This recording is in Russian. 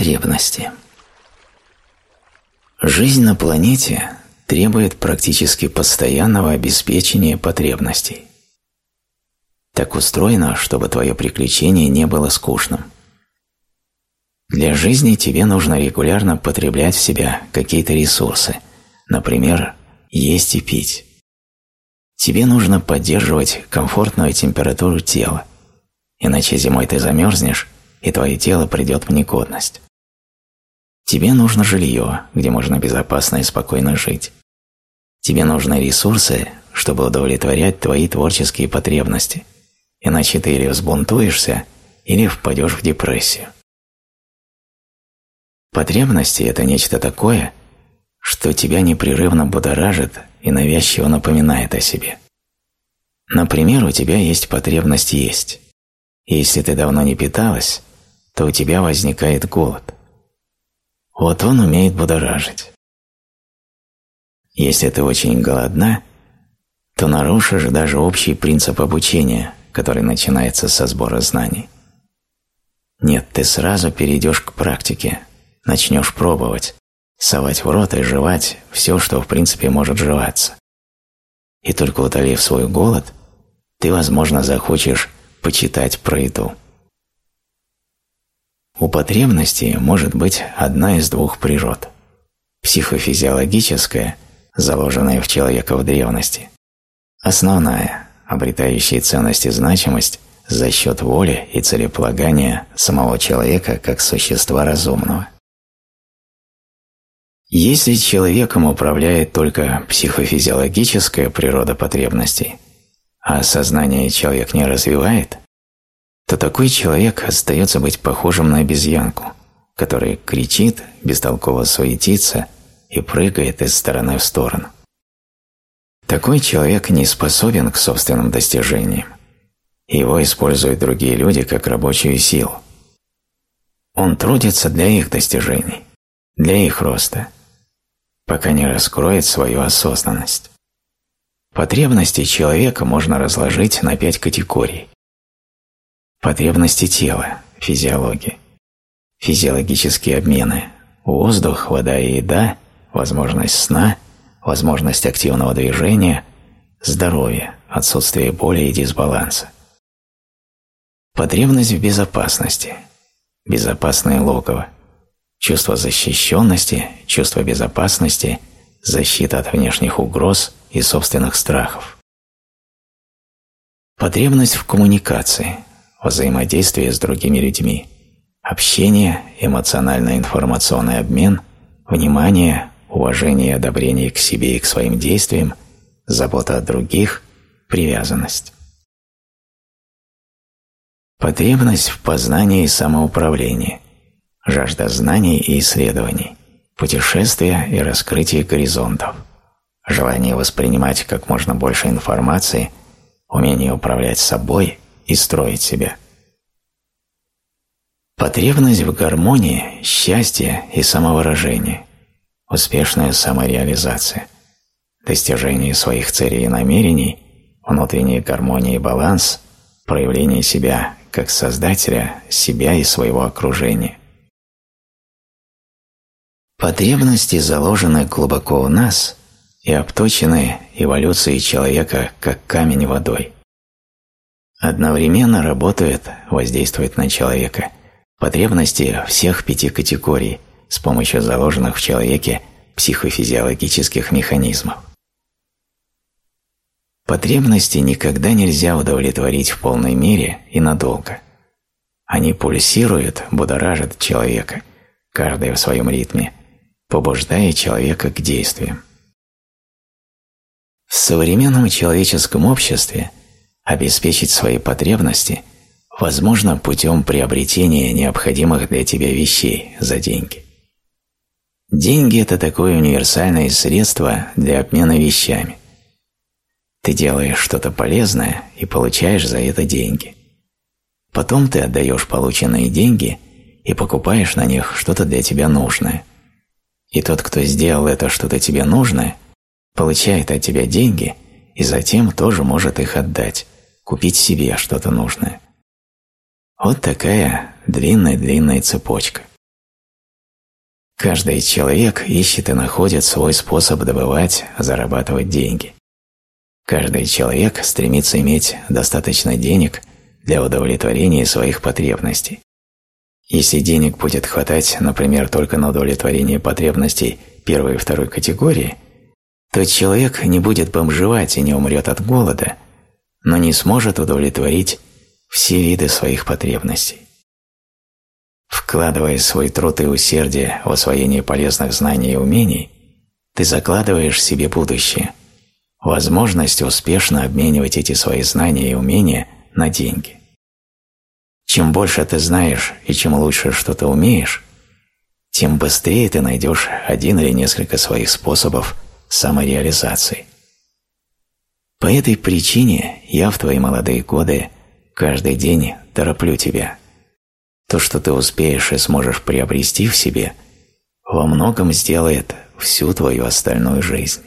Потребности. Жизнь на планете требует практически постоянного обеспечения потребностей. Так устроено, чтобы твое приключение не было скучным. Для жизни тебе нужно регулярно потреблять в себя какие-то ресурсы, например, есть и пить. Тебе нужно поддерживать комфортную температуру тела, иначе зимой ты замерзнешь, и твое тело придет в негодность. Тебе нужно жилье, где можно безопасно и спокойно жить. Тебе нужны ресурсы, чтобы удовлетворять твои творческие потребности, иначе ты или взбунтуешься, или впадешь в депрессию. Потребности – это нечто такое, что тебя непрерывно будоражит и навязчиво напоминает о себе. Например, у тебя есть потребность есть. Если ты давно не питалась, то у тебя возникает голод. Вот он умеет будоражить. Если ты очень голодна, то нарушишь даже общий принцип обучения, который начинается со сбора знаний. Нет, ты сразу перейдешь к практике, начнешь пробовать, совать в рот и жевать все, что в принципе может жеваться. И только утолив свой голод, ты, возможно, захочешь почитать про еду. У потребности может быть одна из двух природ – психофизиологическая, заложенная в человека в древности, основная, обретающая ценность и значимость за счет воли и целеполагания самого человека как существа разумного. Если человеком управляет только психофизиологическая природа потребностей, а сознание человек не развивает, то такой человек остается быть похожим на обезьянку, которая кричит, бестолково суетится и прыгает из стороны в сторону. Такой человек не способен к собственным достижениям. Его используют другие люди как рабочую силу. Он трудится для их достижений, для их роста – пока не раскроет свою осознанность. Потребности человека можно разложить на пять категорий. Потребности тела, физиология. Физиологические обмены – воздух, вода и еда, возможность сна, возможность активного движения, здоровье, отсутствие боли и дисбаланса. Потребность в безопасности, безопасное логово – чувство защищенности, чувство безопасности, защита от внешних угроз и собственных страхов. Потребность в коммуникации, взаимодействии с другими людьми, общение, эмоционально-информационный обмен, внимание, уважение и одобрение к себе и к своим действиям, забота о других, привязанность. Потребность в познании и самоуправлении – жажда знаний и исследований, путешествия и раскрытие горизонтов, желание воспринимать как можно больше информации, умение управлять собой и строить себя. Потребность в гармонии, счастье и самовыражении, успешная самореализация, достижение своих целей и намерений, внутренняя гармония и баланс, проявление себя как создателя себя и своего окружения. Потребности заложены глубоко в нас и обточены эволюцией человека как камень водой. Одновременно работают, воздействуют на человека потребности всех пяти категорий с помощью заложенных в человеке психофизиологических механизмов. Потребности никогда нельзя удовлетворить в полной мере и надолго. Они пульсируют, будоражат человека, каждая в своем ритме – побуждая человека к действиям. В современном человеческом обществе обеспечить свои потребности возможно путем приобретения необходимых для тебя вещей за деньги. Деньги – это такое универсальное средство для обмена вещами. Ты делаешь что-то полезное и получаешь за это деньги. Потом ты отдаешь полученные деньги и покупаешь на них что-то для тебя нужное. И тот, кто сделал это что-то тебе нужное, получает от тебя деньги и затем тоже может их отдать, купить себе что-то нужное. Вот такая длинная-длинная цепочка. Каждый человек ищет и находит свой способ добывать, зарабатывать деньги. Каждый человек стремится иметь достаточно денег для удовлетворения своих потребностей. Если денег будет хватать, например, только на удовлетворение потребностей первой и второй категории, то человек не будет бомжевать и не умрет от голода, но не сможет удовлетворить все виды своих потребностей. Вкладывая свой труд и усердие в освоение полезных знаний и умений, ты закладываешь себе будущее, возможность успешно обменивать эти свои знания и умения на деньги. Чем больше ты знаешь и чем лучше что-то умеешь, тем быстрее ты найдешь один или несколько своих способов самореализации. По этой причине я в твои молодые годы каждый день тороплю тебя. То, что ты успеешь и сможешь приобрести в себе, во многом сделает всю твою остальную жизнь.